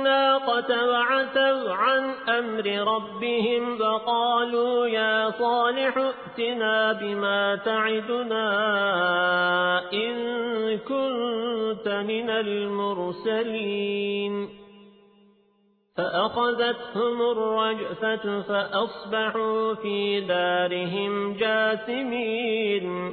الناقة وعتوا عن أمر ربهم وقالوا يا صالح ائتنا بما تعدنا إن كنت من المرسلين. فأخذتهم الرجفة فأصبحوا في دارهم جاثمين.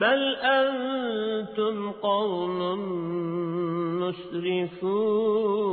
بل أنتم قوم مسرفون